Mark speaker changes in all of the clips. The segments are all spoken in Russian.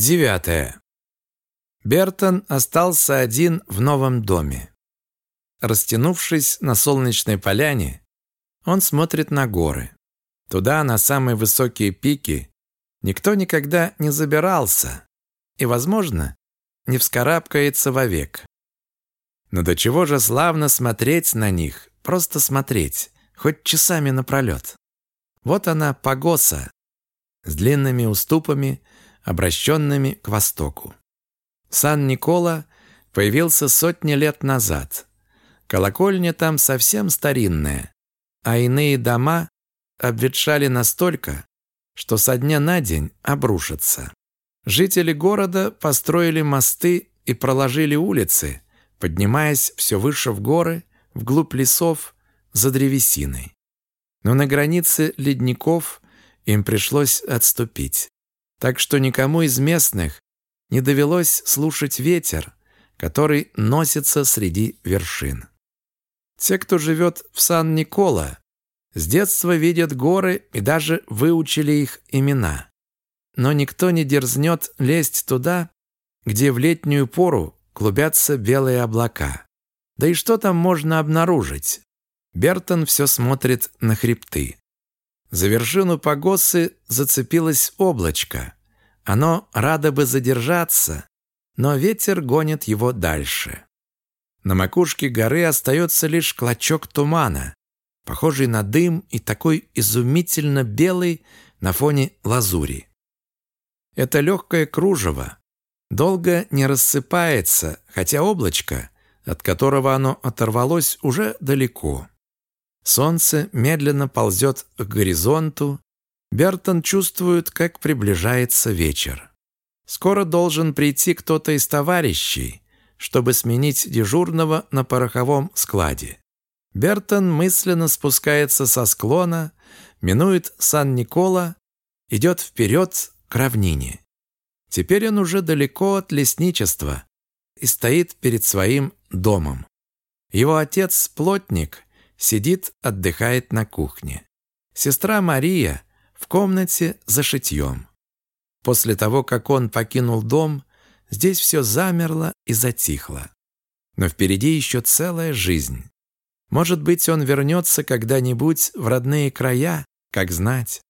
Speaker 1: Девятое. Бертон остался один в новом доме. Растянувшись на солнечной поляне, он смотрит на горы. Туда, на самые высокие пики, никто никогда не забирался и, возможно, не вскарабкается вовек. Но до чего же славно смотреть на них, просто смотреть, хоть часами напролет. Вот она, Погоса, с длинными уступами, обращенными к востоку. Сан-Никола появился сотни лет назад. Колокольня там совсем старинная, а иные дома обветшали настолько, что со дня на день обрушатся. Жители города построили мосты и проложили улицы, поднимаясь все выше в горы, вглубь лесов, за древесиной. Но на границе ледников им пришлось отступить. Так что никому из местных не довелось слушать ветер, который носится среди вершин. Те, кто живет в Сан-Никола, с детства видят горы и даже выучили их имена. Но никто не дерзнет лезть туда, где в летнюю пору клубятся белые облака. Да и что там можно обнаружить? Бертон все смотрит на хребты. За вершину погосы зацепилось облачко. Оно радо бы задержаться, но ветер гонит его дальше. На макушке горы остается лишь клочок тумана, похожий на дым и такой изумительно белый на фоне лазури. Это легкое кружево долго не рассыпается, хотя облачко, от которого оно оторвалось, уже далеко. Солнце медленно ползет к горизонту. Бертон чувствует, как приближается вечер. Скоро должен прийти кто-то из товарищей, чтобы сменить дежурного на пороховом складе. Бертон мысленно спускается со склона, минует Сан-Никола, идет вперед к равнине. Теперь он уже далеко от лесничества и стоит перед своим домом. Его отец, плотник, сидит, отдыхает на кухне. Сестра Мария в комнате за шитьем. После того, как он покинул дом, здесь все замерло и затихло. Но впереди еще целая жизнь. Может быть, он вернется когда-нибудь в родные края, как знать.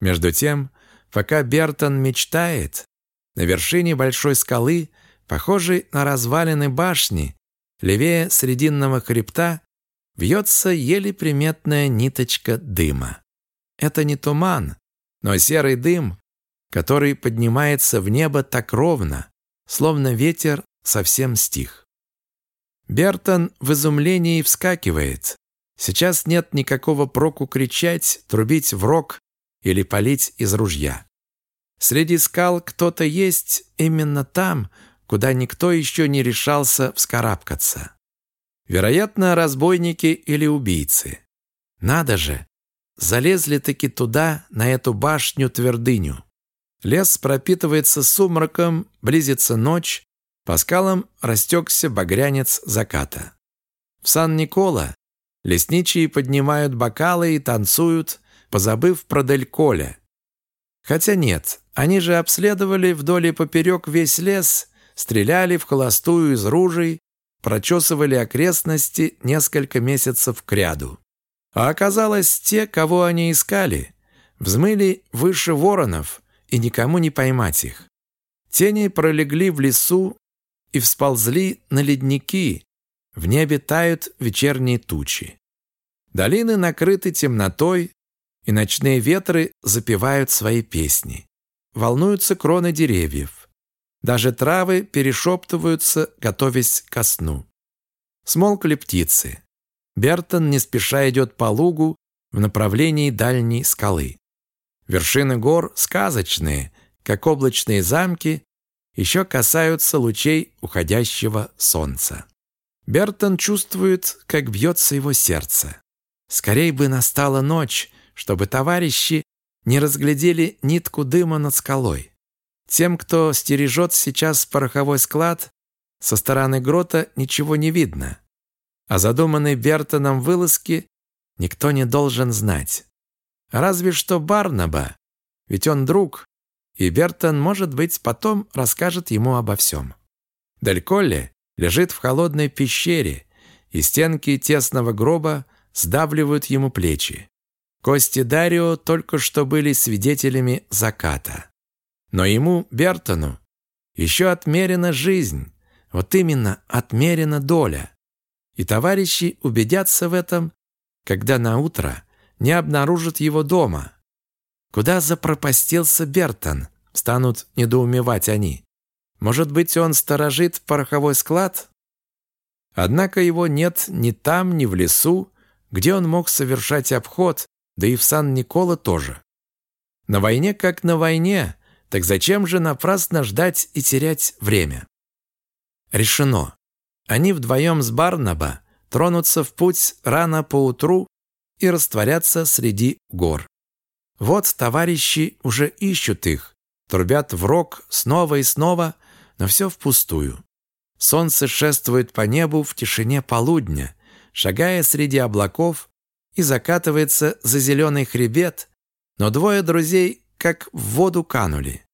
Speaker 1: Между тем, пока Бертон мечтает, на вершине большой скалы, похожей на развалины башни, левее срединного хребта, вьется еле приметная ниточка дыма. Это не туман, но серый дым, который поднимается в небо так ровно, словно ветер совсем стих. Бертон в изумлении вскакивает. Сейчас нет никакого проку кричать, трубить в рог или палить из ружья. Среди скал кто-то есть именно там, куда никто еще не решался вскарабкаться. Вероятно, разбойники или убийцы. Надо же, залезли-таки туда, на эту башню-твердыню. Лес пропитывается сумраком, близится ночь, по скалам растекся багрянец заката. В Сан-Никола лесничие поднимают бокалы и танцуют, позабыв про Дель Коля. Хотя нет, они же обследовали вдоль и поперек весь лес, стреляли в холостую из ружей, прочесывали окрестности несколько месяцев кряду. А оказалось, те, кого они искали, взмыли выше воронов, и никому не поймать их. Тени пролегли в лесу и всползли на ледники, в небе тают вечерние тучи. Долины накрыты темнотой, и ночные ветры запевают свои песни. Волнуются кроны деревьев. Даже травы перешептываются, готовясь ко сну. Смолкли птицы. Бертон не спеша идет по лугу в направлении дальней скалы. Вершины гор сказочные, как облачные замки, еще касаются лучей уходящего солнца. Бертон чувствует, как бьется его сердце. Скорей бы настала ночь, чтобы товарищи не разглядели нитку дыма над скалой. Тем, кто стережет сейчас пороховой склад, со стороны грота ничего не видно. О задуманной Бертоном вылазке никто не должен знать. Разве что Барнаба, ведь он друг, и Бертон, может быть, потом расскажет ему обо всем. Дель лежит в холодной пещере, и стенки тесного гроба сдавливают ему плечи. Кости Дарио только что были свидетелями заката. Но ему, Бертону, еще отмерена жизнь, вот именно отмерена доля. И товарищи убедятся в этом, когда на утро не обнаружат его дома. Куда запропастился Бертон? Станут недоумевать они. Может быть, он сторожит пороховой склад? Однако его нет ни там, ни в лесу, где он мог совершать обход, да и в Сан-Никола тоже. На войне как на войне, так зачем же напрасно ждать и терять время? Решено. Они вдвоем с Барнаба тронутся в путь рано поутру и растворятся среди гор. Вот товарищи уже ищут их, трубят в рог снова и снова, но все впустую. Солнце шествует по небу в тишине полудня, шагая среди облаков и закатывается за зеленый хребет, но двое друзей как в воду канули.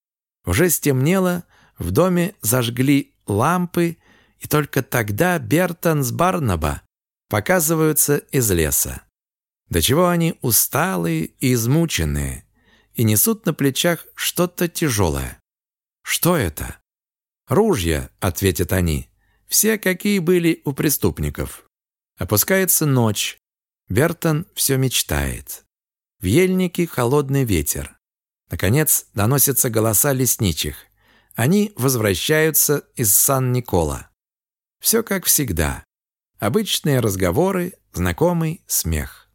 Speaker 1: Уже стемнело, в доме зажгли лампы, и только тогда Бертон с Барнаба показываются из леса. До чего они усталые и измученные, и несут на плечах что-то тяжелое. Что это? «Ружья», — ответят они. «Все, какие были у преступников». Опускается ночь. Бертон все мечтает. В ельнике холодный ветер. Наконец доносятся голоса лесничих. Они возвращаются из Сан-Никола. Все как всегда. Обычные разговоры, знакомый смех.